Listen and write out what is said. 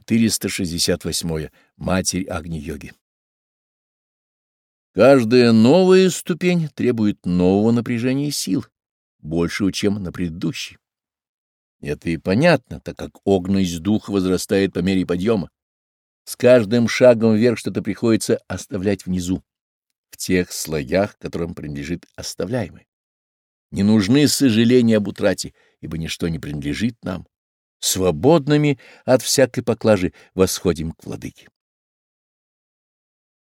468. Матерь Агни-йоги. Каждая новая ступень требует нового напряжения сил, большего, чем на предыдущей. Это и понятно, так как огнность духа возрастает по мере подъема. С каждым шагом вверх что-то приходится оставлять внизу, в тех слоях, которым принадлежит оставляемое. Не нужны сожаления об утрате, ибо ничто не принадлежит нам свободными от всякой поклажи восходим к владыке.